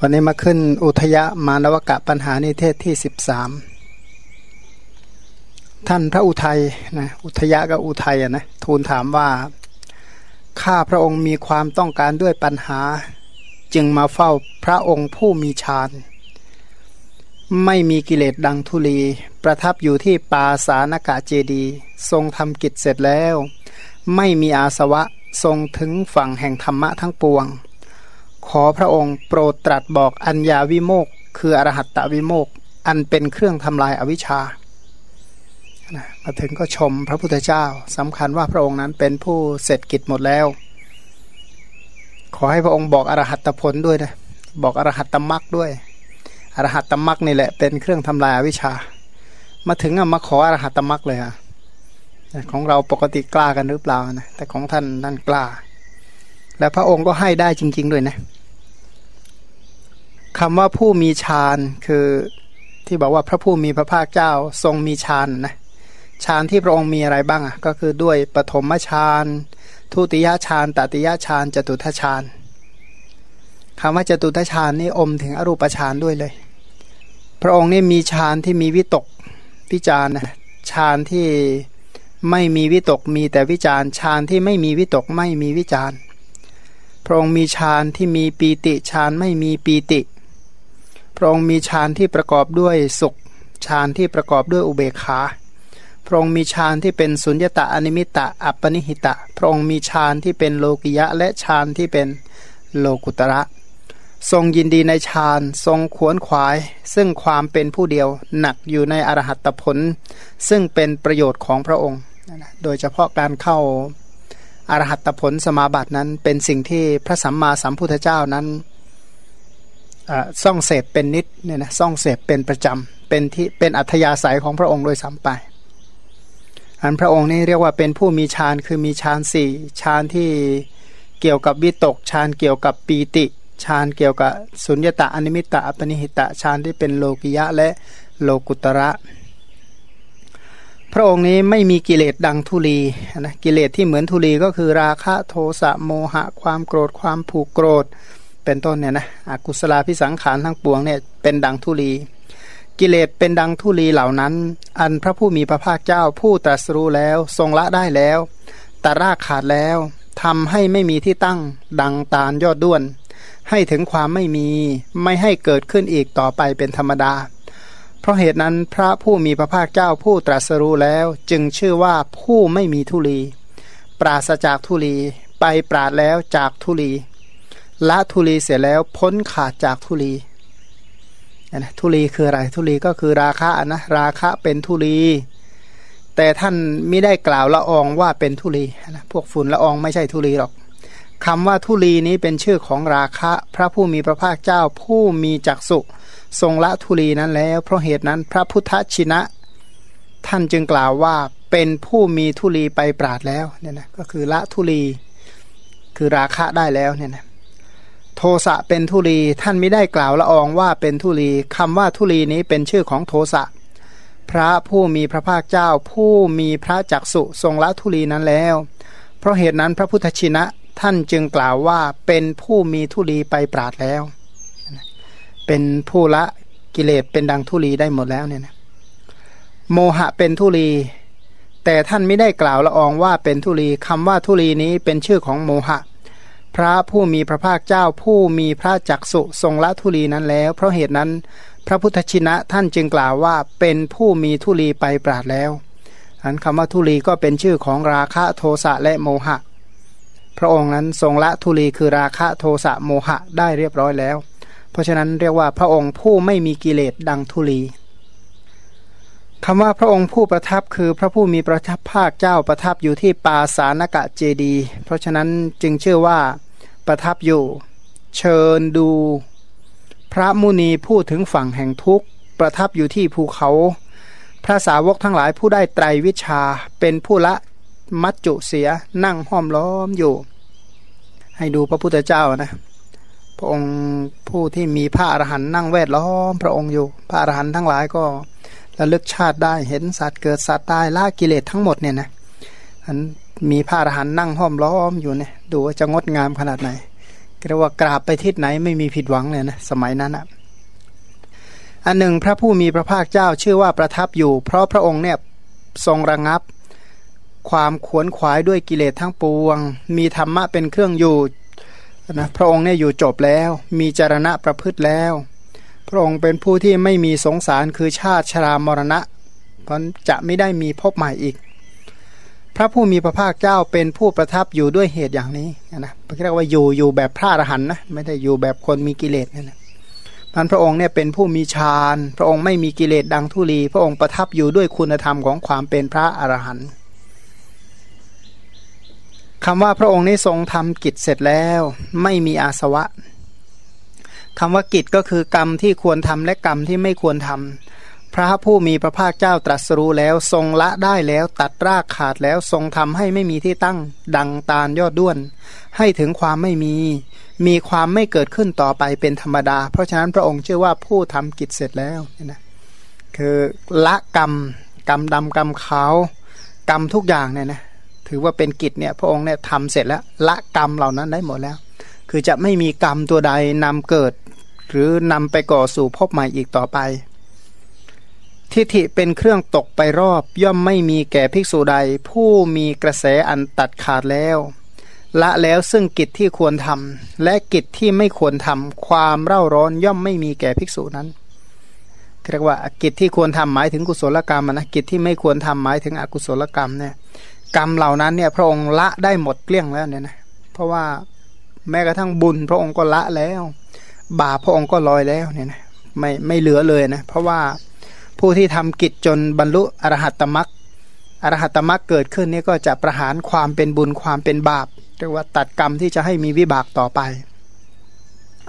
วันนี้มาขึ้นอุทยมานวกะปัญหานิเทศที่สิบสามท่านพระอุทัยนะอุทยะกับอุทัยนะทูลถามว่า ข้าพระองค์มีความต้องการด้วยปัญหา จึงมาเฝ้าพระองค์ผู้มีฌานไม่มีกิเลสดังทุลี ประทับอยู่ที่ปาสานกะเจดี ทรงทำกิจเสร็จแล้ว ไม่มีอาสวะทรงถึงฝั่งแห่งธรรมะทั้งปวง ขอพระองค์โปรดตรัสบอกอัญญาวิโมกคืออรหัตตวิโมกอันเป็นเครื่องทำลายอวิชชามาถึงก็ชมพระพุทธเจ้าสำคัญว่าพระองค์นั้นเป็นผู้เสร็จกิจหมดแล้ว ขอให้พระองค์บอกอรหัตตผลด้วยนะบอกอรหัตตมรักด้วย อรหัตตมรักนี่แหละเป็นเครื่องทำลายอวิชชา มาถึงอะมาขออรหัตตมรักเลยอะของเราปกติกล้ากันหรือเปล่านะแต่ของท่านนั่นกล้า และพระองค์ก็ให้ได้จริง ๆ ด้วยนะ คำว่าผู้มีฌานคือที่บอกว่าพระผู้มีพระภาคเจ้าทรงมีฌานนะฌานที่พระองค์มีอะไรบ้างอะก็คือด้วยปฐมฌานทุติยฌานตติยฌานจตุทฌานคำว่าจตุทฌานนี่อมถึงอรูปฌานด้วยเลย พระองค์นี่มีฌานที่มีวิตกวิจารนะฌานที่ไม่มีวิตกมีแต่วิจารฌานที่ไม่มีวิตกไม่มีวิจารพระองค์มีฌานที่มีปีติฌานไม่มีปีติ พระองค์มีฌานที่ประกอบด้วยสุขฌานที่ประกอบด้วยอุเบกขาพระองค์มีฌานที่เป็นสุญญตาอนิมิตะอัปปนิหิตะ พระองค์มีฌานที่เป็นโลกิยะและฌานที่เป็นโลกุตระ ทรงยินดีในฌานทรงขวนขวาย ซึ่งความเป็นผู้เดียวหนักอยู่ในอรหัตผล ซึ่งเป็นประโยชน์ของพระองค์ โดยเฉพาะการเข้าอรหัตผลสมาบัตินั้นเป็นสิ่งที่พระสัมมาสัมพุทธเจ้านั้น ซ่องเสพเป็นนิดเนี่ยนะซ่องเสพเป็นประจำเป็นที่เป็นอัธยาศัยของพระองค์โดยสัมไปอันพระองค์นี่เรียกว่าเป็นผู้มีฌานคือมีฌานสี่ฌานที่เกี่ยวกับวิตกฌานเกี่ยวกับปีติฌานเกี่ยวกับสุญญตาอนิมิตะอัปนิหิตะฌานที่เป็นโลกิยะและโลกุตระ พระองค์นี้ไม่มีกิเลสดังทุลีนะกิเลสที่เหมือนทุลีก็คือราคะโทสะโมหะ ความโกรธความผูกโกรธ เป็นต้นเนี่ยนะอกุศลาพิสังขารทั้งปวงเนี่ยเป็นดังทุลี กิเลสเป็นดังทุลีเหล่านั้น อันพระผู้มีพระภาคเจ้าผู้ตรัสรู้แล้วทรงละได้แล้วตรากขาดแล้วทำให้ไม่มีที่ตั้งดังตาลยอดด้วน ให้ถึงความไม่มีไม่ให้เกิดขึ้นอีกต่อไปเป็นธรรมดา เพราะเหตุนั้นพระผู้มีพระภาคเจ้าผู้ตรัสรู้แล้วจึงชื่อว่าผู้ไม่มีทุลี ปราศจากทุลี ไปปราดแล้วจากทุลี ละทุลีเสร็จแล้วพ้นขาดจากทุลีนะทุลีคืออะไรทุลีก็คือราคะนะราคะเป็นทุลี แต่ท่านไม่ได้กล่าวละอองว่าเป็นทุลีนะพวกฝุ่นละอองไม่ใช่ทุลีหรอกคำว่าทุลีนี้เป็นชื่อของราคะพระผู้มีพระภาคเจ้าผู้มีจักสุทรงละทุลีนั้นแล้ว เพราะเหตุนั้นพระพุทธชินะ ท่านจึงกล่าวว่าเป็นผู้มีทุลีไปปราดแล้วเนี่ยนะก็คือละทุลี คือราคะได้แล้วเนี่ยนะ โทสะเป็นทุลีท่านไม่ได้กล่าวละอองว่าเป็นทุลีคำว่าทุลีนี้เป็นชื่อของโทสะพระผู้มีพระภาคเจ้า ผู้มีพระจักสุทรงละทุลีนั้นแล้ว เพราะเหตุนั้นพระพุทธชินะท่านจึงกล่าวว่าเป็นผู้มีทุลีไปปราดแล้ว เป็นผู้ละกิเลสเป็นดังทุลีได้หมดแล้วเนี่ยนะโมหะเป็นทุลี แต่ท่านไม่ได้กล่าวละอองว่าเป็นทุลีคำว่าทุลีนี้เป็นชื่อของโมหะ พระผู้มีพระภาคเจ้าผู้มีพระจักสุทรงละทุลีนั้นแล้ว เพราะเหตุนั้น พระพุทธชินะท่านจึงกล่าวว่าเป็นผู้มีทุลีไปปราดแล้วอันคำว่าทุลีก็เป็นชื่อของราคะโทสะและโมหะ พระองค์นั้นทรงละทุลีคือราคะโทสะโมหะได้เรียบร้อยแล้ว เพราะฉะนั้นเรียกว่าพระองค์ผู้ไม่มีกิเลสดังทุลีคำว่าพระองค์ผู้ประทับคือพระผู้มีประทับภาคเจ้าประทับอยู่ที่ปาสานกะเจดี เพราะฉะนั้นจึงชื่อว่า ประทับอยู่ เชิญดู พระมุนีพูดถึงฝั่งแห่งทุกข์ประทับอยู่ที่ภูเขา พระสาวกทั้งหลายผู้ได้ไตรวิชาเป็นผู้ละมัจจุเสียนั่งห้อมล้อมอยู่ ให้ดูพระพุทธเจ้านะ พระองค์ผู้ที่มีพระอรหันต์นั่งแวดล้อมพระองค์อยู่ พระอรหันต์ทั้งหลายก็ระลึกชาติได้เห็นสัตว์เกิดสัตว์ตายละกิเลสทั้งหมดเนี่ยนะอัน มีพระอรหันต์นั่งห้อมล้อมอยู่เนี่ยดูว่าจะงดงามขนาดไหนกเรียกว่ากราบไปทิศไหนไม่มีผิดหวังเลยนะสมัยนั้นอะอันหนึ่งพระผู้มีพระภาคเจ้าชื่อว่าประทับอยู่ เพราะพระองค์เนี่ยทรงระงับ ความขวนขวายด้วยกิเลสทั้งปวง มีธรรมะเป็นเครื่องอยู่นะพระองค์เนี่ยอยู่จบแล้ว มีจารณะประพฤติแล้ว พระองค์เป็นผู้ที่ไม่มีสงสารคือชาติชรามรณะเพราะจะไม่ได้มีพบใหม่อีก พระผู้มีพระภาคเจ้าเป็นผู้ประทับอยู่ด้วยเหตุอย่างนี้นะเรียกว่าอยู่อยู่แบบพระอรหันต์นะไม่ได้อยู่แบบคนมีกิเลสนั่นแหละมันพระองค์เนี่ยเป็นผู้มีฌานพระองค์ไม่มีกิเลสดังทุลี พระองค์ประทับอยู่ด้วยคุณธรรมของความเป็นพระอรหันต์คำว่าพระองค์นี้ทรงทำกิจเสร็จแล้วไม่มีอาสวะคำว่ากิจก็คือกรรมที่ควรทำและกรรมที่ไม่ควรทำ พระผู้มีพระภาคเจ้าตรัสรู้แล้วทรงละได้แล้วตัดรากขาดแล้วทรงทำให้ไม่มีที่ตั้ง ดังตาลยอดด้วน ให้ถึงความไม่มี มีความไม่เกิดขึ้นต่อไปเป็นธรรมดา เพราะฉะนั้นพระองค์ชื่อว่าผู้ทำกิจเสร็จแล้วนะคือละกรรม กรรมดำกรรมขาวกรรมทุกอย่างเนี่ยนะถือว่าเป็นกิจเนี่ยพระองค์เนี่ยทำเสร็จแล้วละกรรมเหล่านั้นได้หมดแล้ว คือจะไม่มีกรรมตัวใดนำเกิด หรือนำไปก่อสู่พบใหม่อีกต่อไป ทิฏฐิเป็นเครื่องตกไปรอบย่อมไม่มีแก่ภิกษุใด ผู้มีกระแสอันตัดขาดแล้ว ละแล้วซึ่งกิจที่ควรทำและกิจที่ไม่ควรทำความเร่าร้อนย่อมไม่มีแก่ภิกษุนั้นเรียกว่ากิจที่ควรทำหมายถึงกุศลกรรมนะกิจที่ไม่ควรทำหมายถึงอกุศลกรรมเนี่ยกรรมเหล่านั้นเนี่ยพระองค์ละได้หมดเกลี้ยงแล้วเนี่ยนะเพราะว่าแม้กระทั่งบุญ พระองค์ก็ละแล้ว บาปพระองค์ก็ลอยแล้วเนี่ยนะไม่ไม่เหลือเลยนะเพราะว่า ผู้ที่ทำกิจจนบรรลุอรหัตตมรักอรหัตตมรักเกิดขึ้นนี่ก็จะประหารความเป็นบุญความเป็นบาปเรียกว่าตัดกรรมที่จะให้มีวิบากต่อไป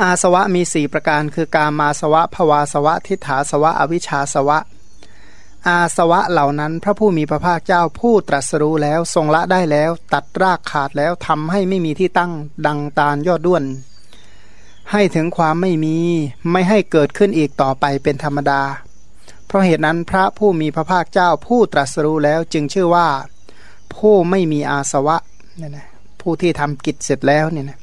อาสวะมีสี่ประการ คือการมาสวะภวาสวะ ทิฏฐาสวะ อวิชชาสวะ อาสวะเหล่านั้นพระผู้มีพระภาคเจ้าผู้ตรัสรู้แล้วทรงละได้แล้ว ตัดรากขาดแล้วทำให้ไม่มีที่ตั้งดังตาลยอดด้วน ให้ถึงความไม่มีไม่ให้เกิดขึ้นอีกต่อไปเป็นธรรมดา เพราะเหตุนั้นพระผู้มีพระภาคเจ้าผู้ตรัสรู้แล้วจึงชื่อว่า ผู้ไม่มีอาสวะเนี่ยนะผู้ที่ทำกิจเสร็จแล้วเนี่ยนะ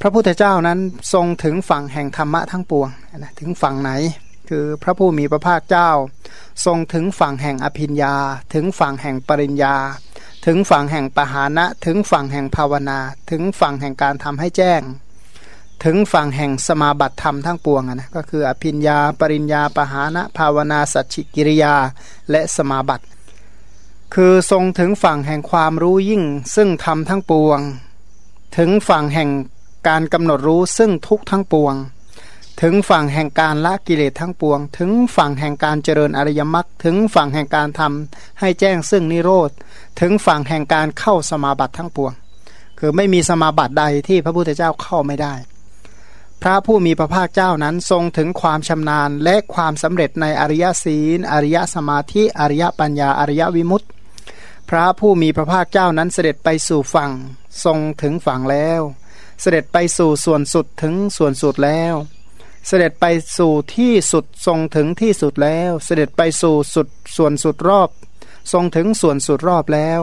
พระพุทธเจ้านั้นทรงถึงฝั่งแห่งธรรมะทั้งปวงนะถึงฝั่งไหน คือพระผู้มีพระภาคเจ้า ทรงถึงฝั่งแห่งอภิญญา ถึงฝั่งแห่งปริญญา ถึงฝั่งแห่งปหานะ ถึงฝั่งแห่งภาวนา ถึงฝั่งแห่งการทำให้แจ้ง ถึงฝั่งแห่งสมาบัติธรรมทั้งปวงนะก็คืออภิญญา ปริญญาปหานะภาวนาสัจฉิกิริยาและสมาบัติ คือทรงถึงฝั่งแห่งความรู้ยิ่ง ซึ่งทำทั้งปวง ถึงฝั่งแห่งการกำหนดรู้ซึ่งทุกทั้งปวง ถึงฝั่งแห่งการละกิเลสทั้งปวง ถึงฝั่งแห่งการเจริญอริยมรรคถึงฝั่งแห่งการทำให้แจ้งซึ่งนิโรธถึงฝั่งแห่งการเข้าสมาบัติทั้งปวง คือไม่มีสมาบัติใดที่พระพุทธเจ้าเข้าไม่ได้ พระผู้มีพระภาคเจ้านั้นทรงถึงความชำนาญและความสำเร็จในอริยศีล อริยสมาธิอริยปัญญาอริยวิมุตติ พระผู้มีพระภาคเจ้านั้นเสด็จไปสู่ฝั่ง ทรงถึงฝั่งแล้ว เสด็จไปสู่ส่วนสุดถึงส่วนสุดแล้ว เสด็จไปสู่ที่สุดทรงถึงที่สุดแล้ว เสด็จไปสู่สุดส่วนสุดรอบ ทรงถึงส่วนสุดรอบแล้ว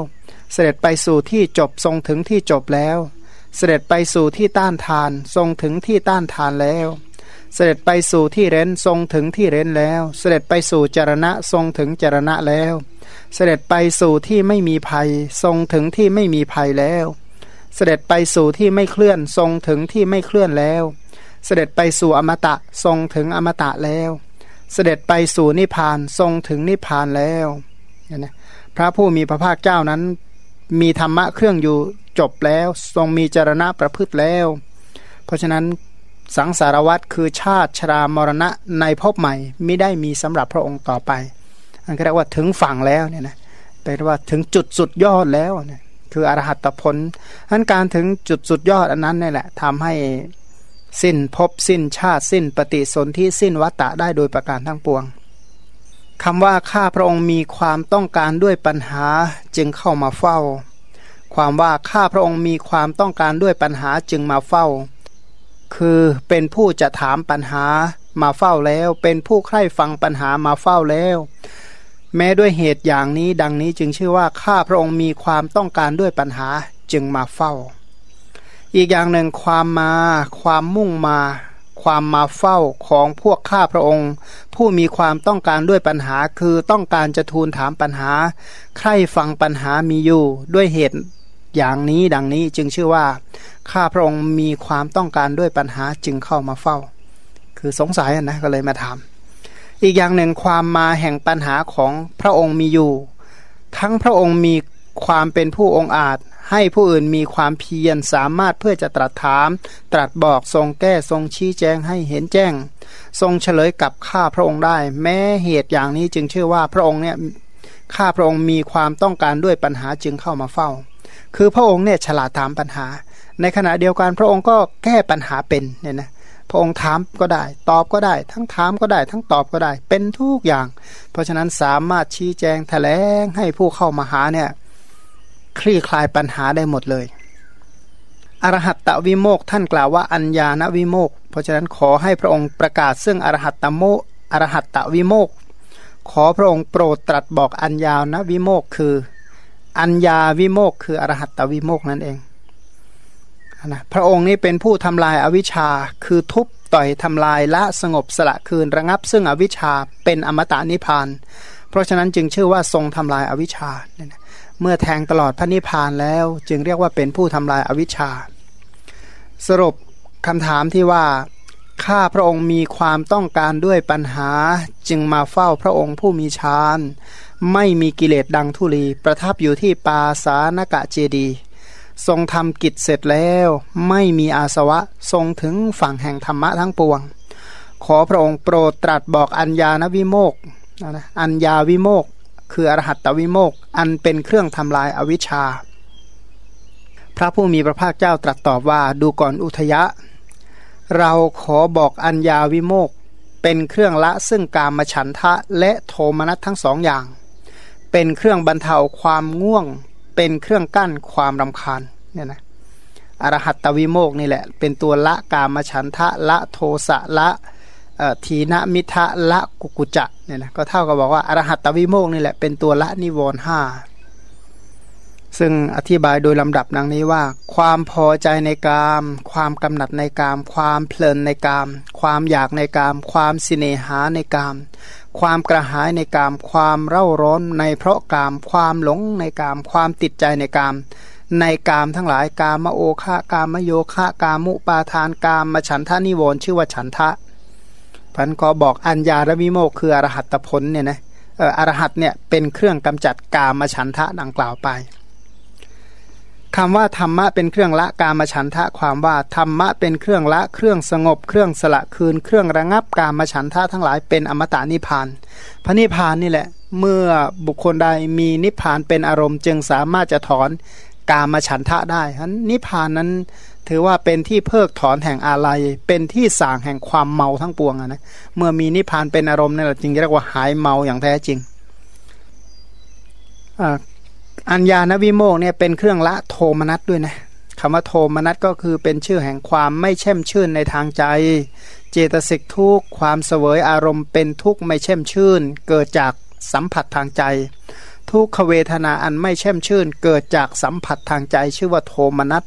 เสด็จไปสู่ที่จบทรงถึงที่จบแล้ว เสด็จไปสู่ที่ต้านทานทรงถึงที่ต้านทานแล้ว เสด็จไปสู่ที่เร้นทรงถึงที่เร้นแล้ว เสด็จไปสู่จารณะทรงถึงจารณะแล้ว เสด็จไปสู่ที่ไม่มีภัย ทรงถึงที่ไม่มีภัยแล้ว เสด็จไปสู่ที่ไม่เคลื่อนทรงถึงที่ไม่เคลื่อนแล้ว เสด็จไปสู่อมตะทรงถึงอมตะแล้ว เสด็จไปสู่นิพพานทรงถึงนิพพานแล้วนะพระผู้มีพระภาคเจ้านั้น มีธรรมะเครื่องอยู่จบแล้ว ทรงมีจรณะประพฤติแล้ว เพราะฉะนั้นสังสารวัตรคือชาติชรามรณะในภพใหม่ไม่ได้มีสำหรับพระองค์ต่อไป อันก็เรียกว่าถึงฝั่งแล้วเนี่ยนะแปลว่าถึงจุดสุดยอดแล้วเนี่ยคืออรหัตผลอันการถึงจุดสุดยอดอันนั้นนี่แหละทำให้สิ้นภพสิ้นชาติสิ้นปฏิสนธิสิ้นวัตตะได้โดยประการทั้งปวง คำว่าข้าพระองค์มีความต้องการด้วยปัญหาจึงเข้ามาเฝ้า ความว่าข้าพระองค์มีความต้องการด้วยปัญหาจึงมาเฝ้า คือเป็นผู้จะถามปัญหามาเฝ้าแล้ว เป็นผู้ใคร่ฟังปัญหามาเฝ้าแล้ว แม้ด้วยเหตุอย่างนี้ดังนี้จึงชื่อว่าข้าพระองค์มีความต้องการด้วยปัญหาจึงมาเฝ้า อีกอย่างหนึ่งความมา ความมุ่งมา ความมาเฝ้าของพวกข้าพระองค์ ผู้มีความต้องการด้วยปัญหาคือต้องการจะทูลถามปัญหา ใครฟังปัญหามีอยู่ด้วยเหตุอย่างนี้ดังนี้จึงชื่อว่า ข้าพระองค์มีความต้องการด้วยปัญหาจึงเข้ามาเฝ้า คือสงสัยนะก็เลยมาถามอีกอย่างหนึ่งความมาแห่งปัญหาของพระองค์มีอยู่ ทั้งพระองค์มีความเป็นผู้องอาจ ให้ผู้อื่นมีความเพียรสามารถเพื่อจะตรัสถาม ตรัสบอกทรงแก้ทรงชี้แจงให้เห็นแจ้ง ทรงเฉลยกับข้าพระองค์ได้ แม้เหตุอย่างนี้จึงเชื่อว่าพระองค์เนี่ยข้าพระองค์มีความต้องการด้วยปัญหาจึงเข้ามาเฝ้า คือพระองค์เนี่ยฉลาดถามปัญหา ในขณะเดียวกันพระองค์ก็แก้ปัญหาเป็นเนี่ยนะพระองค์ถามก็ได้ ตอบก็ได้ ทั้งถามก็ได้ ทั้งตอบก็ได้ เป็นทุกอย่าง เพราะฉะนั้นสามารถชี้แจงแถลงให้ผู้เข้ามาหาเนี่ย คลี่คลายปัญหาได้หมดเลย อรหัตตวิโมกท่านกล่าวว่าอัญญาณวิโมกเพราะฉะนั้นขอให้พระองค์ประกาศซึ่งอรหัตตโมอรหัตตวิโมกขอพระองค์โปรดตรัสบอกอัญญาณวิโมกคือ อัญญาวิโมกคืออรหัตตวิโมกนั่นเองนะพระองค์นี้เป็นผู้ทำลายอวิชชาคือทุบต่อยทำลายละสงบสละคืนระงับ ซึ่งอวิชชาเป็นอมตะนิพาน เพราะฉะนั้นจึงชื่อว่าทรงทำลายอวิชชาเเมื่อแทงตลอดพระนิพพานแล้ว จึงเรียกว่าเป็นผู้ทำลายอาวิชชา สรุปคำถามที่ว่าข้าพระองค์มีความต้องการด้วยปัญหาจึงมาเฝ้าพระองค์ผู้มีฌานไม่มีกิเลสดังทุลี ประทับอยู่ที่ปาสานกะเจดี ทรงทำกิจเสร็จแล้วไม่มีอาสวะทรงถึงฝั่งแห่งธรรมะทั้งปวง ขอพระองค์โปรดตรัสบอกอัญญาณวิโมกนะอัญญาวิโมก คืออรหัตตวิโมกอันเป็นเครื่องทำลายอวิชชา พระผู้มีพระภาคเจ้าตรัสตอบว่าดูก่อนอุทยะ เราขอบอกอัญญาวิโมกเป็นเครื่องละซึ่งกามฉันทะและโทมนัสทั้งสองอย่าง เป็นเครื่องบรรเทาความง่วง เป็นเครื่องกั้นความรำคาญเนี่ยนะอรหัตตวิโมกนี่แหละ เป็นตัวละกามฉันทะละโทสะละ ทีนมิทะละกุกุจะเนี่ยนะก็เท่ากับบอกว่าอรหัตตวิโมกนี่แหละเป็นตัวละนิวรห้าซึ่งอธิบายโดยลำดับดังนี้ว่า ความพอใจในกาม ความกำหนัดในกาม ความเพลินในกาม ความอยากในกาม ความสิเนหาในกาม ความกระหายในกาม ความเร่าร้อนในเพราะกาม ความหลงในกาม ความติดใจในกาม ในกามทั้งหลายกามโอฆากามโยฆากามุปาทานกามมฉันทานิวรชื่อว่าฉันทะ พันก็บอกอัญญารวิโมกคืออรหัตผลเนี่ยนะอรหัตเนี่ยเป็นเครื่องกำจัดกามฉันทะดังกล่าวไปคำว่าธรรมะเป็นเครื่องละกามฉันทะความว่าธรรมะเป็นเครื่องละเครื่องสงบ เครื่องสละคืน เครื่องระงับกามฉันทะทั้งหลายเป็นอมตะนิพาน พระนิพานนี่แหละ เมื่อบุคคลใดมีนิพานเป็นอารมณ์จึงสามารถจะถอนกามฉันทะได้ฉะนั้นนิพานนั้น ถือว่าเป็นที่เพิกถอนแห่งอะไรเป็นที่สางแห่งความเมาทั้งปวงนะเมื่อมีนิพพานเป็นอารมณ์นี่แหละจึงเรียกว่าหายเมาอย่างแท้จริงอัญญาณวิโมกเนี่ยเป็นเครื่องละโทมนัสด้วยนะคำว่าโทมนัสก็คือเป็นชื่อแห่งความไม่แช่มชื่นในทางใจ เจตสิกทุกความเสวยอารมณ์เป็นทุกข์ไม่แช่มชื่น เกิดจากสัมผัสทางใจ ทุกขเวทนาอันไม่แช่มชื่น เกิดจากสัมผัสทางใจ ชื่อว่าโทมนัส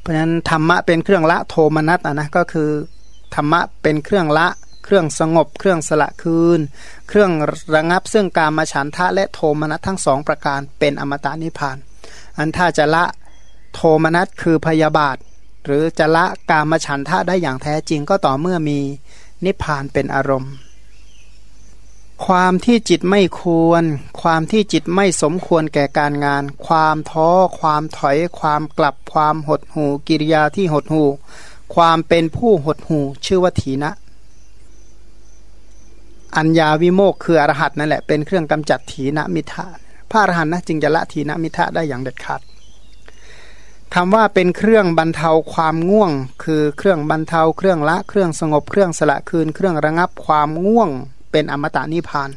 เพราะฉะนั้นธรรมะเป็นเครื่องละโทมนัสอะนะก็คือธรรมะเป็นเครื่องละ เครื่องสงบ เครื่องสละคืน เครื่องระงับซึ่งการมาฉันทะและโทมนัสทั้งสองประการเป็นอมตะนิพพาน อันถ้าจะละโทมนัสคือพยาบาท หรือจะละการมาฉันทะได้อย่างแท้จริงก็ต่อเมื่อมีนิพพานเป็นอารมณ์ ความที่จิตไม่ควร ความที่จิตไม่สมควรแก่การงาน ความท้อ ความถอย ความกลับ ความหดหูกิริยาที่หดหูความเป็นผู้หดหูชื่อว่าถีนะ อัญญาวิโมกคืออรหัตนั่นแหละเป็นเครื่องกำจัดถีนะมิทะพระอรหันต์นะจึงจะละถีนะมิทะได้อย่างเด็ดขาดคำว่าเป็นเครื่องบรรเทาความง่วง คือเครื่องบรรเทาเครื่องละ เครื่องสงบเครื่องสละคืน เครื่องระงับความง่วง เป็นอมตะนิพาน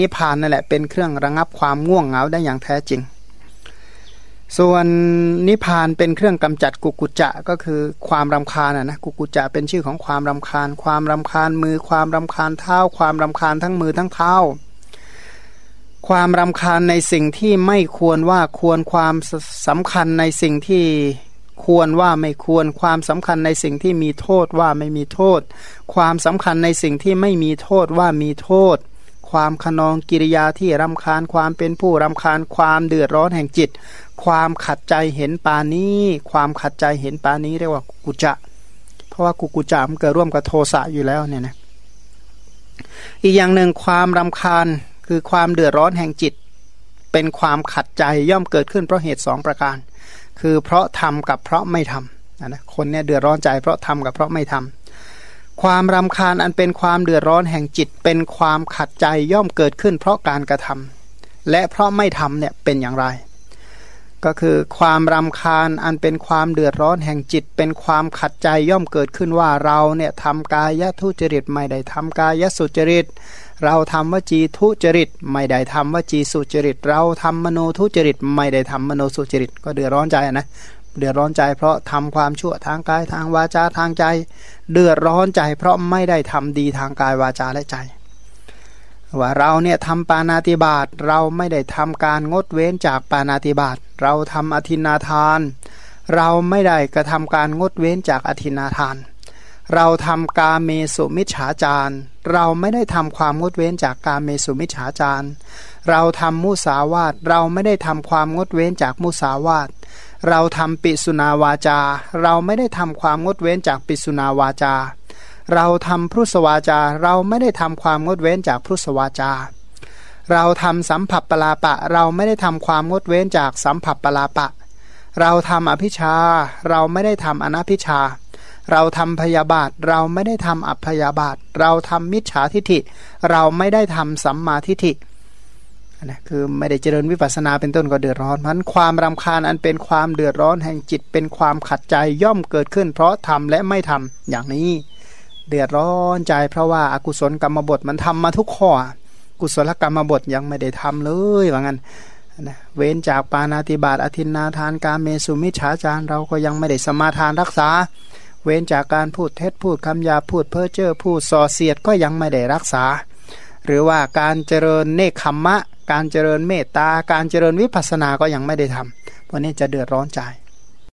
นิพานนั่นแหละเป็นเครื่องระงับความง่วงเหงาได้อย่างแท้จริง ส่วนนิพานเป็นเครื่องกำจัดกุกุจะก็คือความรำคาญนะกุกุจะเป็นชื่อของความรำคาญ ความรำคาญมือ ความรำคาญเท้า ความรำคาญทั้งมือทั้งเท้าความรำคาญในสิ่งที่ไม่ควรว่าควรความสำคัญในสิ่งที่ ควรว่าไม่ควร ความสำคัญในสิ่งที่มีโทษว่าไม่มีโทษ ความสำคัญในสิ่งที่ไม่มีโทษว่ามีโทษ ความขนองกิริยาที่รำคาญ ความเป็นผู้รำคาญ ความเดือดร้อนแห่งจิต ความขัดใจเห็นปานี้ ความขัดใจเห็นปานี้เรียกว่ากุจะ เพราะว่ากุกุจะมันเกิดร่วมกับโทสะอยู่แล้วเนี่ยนะอีกอย่างหนึ่งความรำคาญคือความเดือดร้อนแห่งจิต เป็นความขัดใจย่อมเกิดขึ้นเพราะเหตุสองประการ คือเพราะทำกับเพราะไม่ทำนะคนเนี่ยเดือดร้อนใจเพราะทำกับเพราะไม่ทำความรำคาญอันเป็นความเดือดร้อนแห่งจิต เป็นความขัดใจย่อมเกิดขึ้นเพราะการกระทำและเพราะไม่ทำเนี่ยเป็นอย่างไร ก็คือความรำคาญอันเป็นความเดือดร้อนแห่งจิต เป็นความขัดใจย่อมเกิดขึ้นว่าเราเนี่ยทำกายทุจริตไม่ได้ทำกายสุจริต เราทำวจีทุจริต ไม่ได้ทำวจีสุจริต เราทำมโนทุจริต ไม่ได้ทำมโนสุจริต ก็เดือดร้อนใจนะเดือดร้อนใจเพราะทำความชั่วทางกายทางวาจาทางใจ เดือดร้อนใจ เพราะไม่ได้ทำดีทางกายวาจาและใจ ว่าเราเนี่ยทำปานาติบาตเราไม่ได้ทำการงดเว้นจากปานาติบาตเราทำอธินาทาน เราไม่ได้กระทำการงดเว้นจากอธินาทาน เราทำกาเมสุมิจฉาจารเราไม่ได้ทำความงดเว้นจากกาเมสุมิจฉาจารเราทำมุสาวาตเราไม่ได้ทำความงดเว้นจากมุสาวาตเราทำปิสุนาวาจา เราไม่ได้ทำความงดเว้นจากปิสุนาวาจา เราทำพุทสวาจา เราไม่ได้ทำความงดเว้นจากพุทสวาจา เราทำสัมผัสปลาปะ เราไม่ได้ทำความงดเว้นจากสัมผัสปลาปะ เราทำอภิชา เราไม่ได้ทำอนัพิชา เราทำพยาบาท เราไม่ได้ทำอัพยาบาท เราทำมิจฉาทิฐิ เราไม่ได้ทำสัมมาทิฐินะคือไม่ได้เจริญวิปัสสนาเป็นต้นก็เดือดร้อนเพราะความรำคาญอันเป็นความเดือดร้อนแห่งจิตเป็นความขัดใจย่อมเกิดขึ้น เพราะทำและไม่ทำอย่างนี้ เดือดร้อนใจ เพราะว่าอากุศลกรรมบทมันทำมาทุกข้อ กุศลกรรมบทยังไม่ได้ทำเลยว่างั้นนะเว้นจากปานาติบาตอธินนาทานการเมสุมิชฌาจารเราก็ยังไม่ได้สมาทานรักษา เว้นจากการพูดเท็จพูดคำยาพูดเพ้อเจ้อพูดส่อเสียดก็ยังไม่ได้รักษา หรือว่าการเจริญเนคขมมะ การเจริญเมตตา การเจริญวิปัสสนาก็ยังไม่ได้ทำเพราะนี้จะเดือดร้อนใจ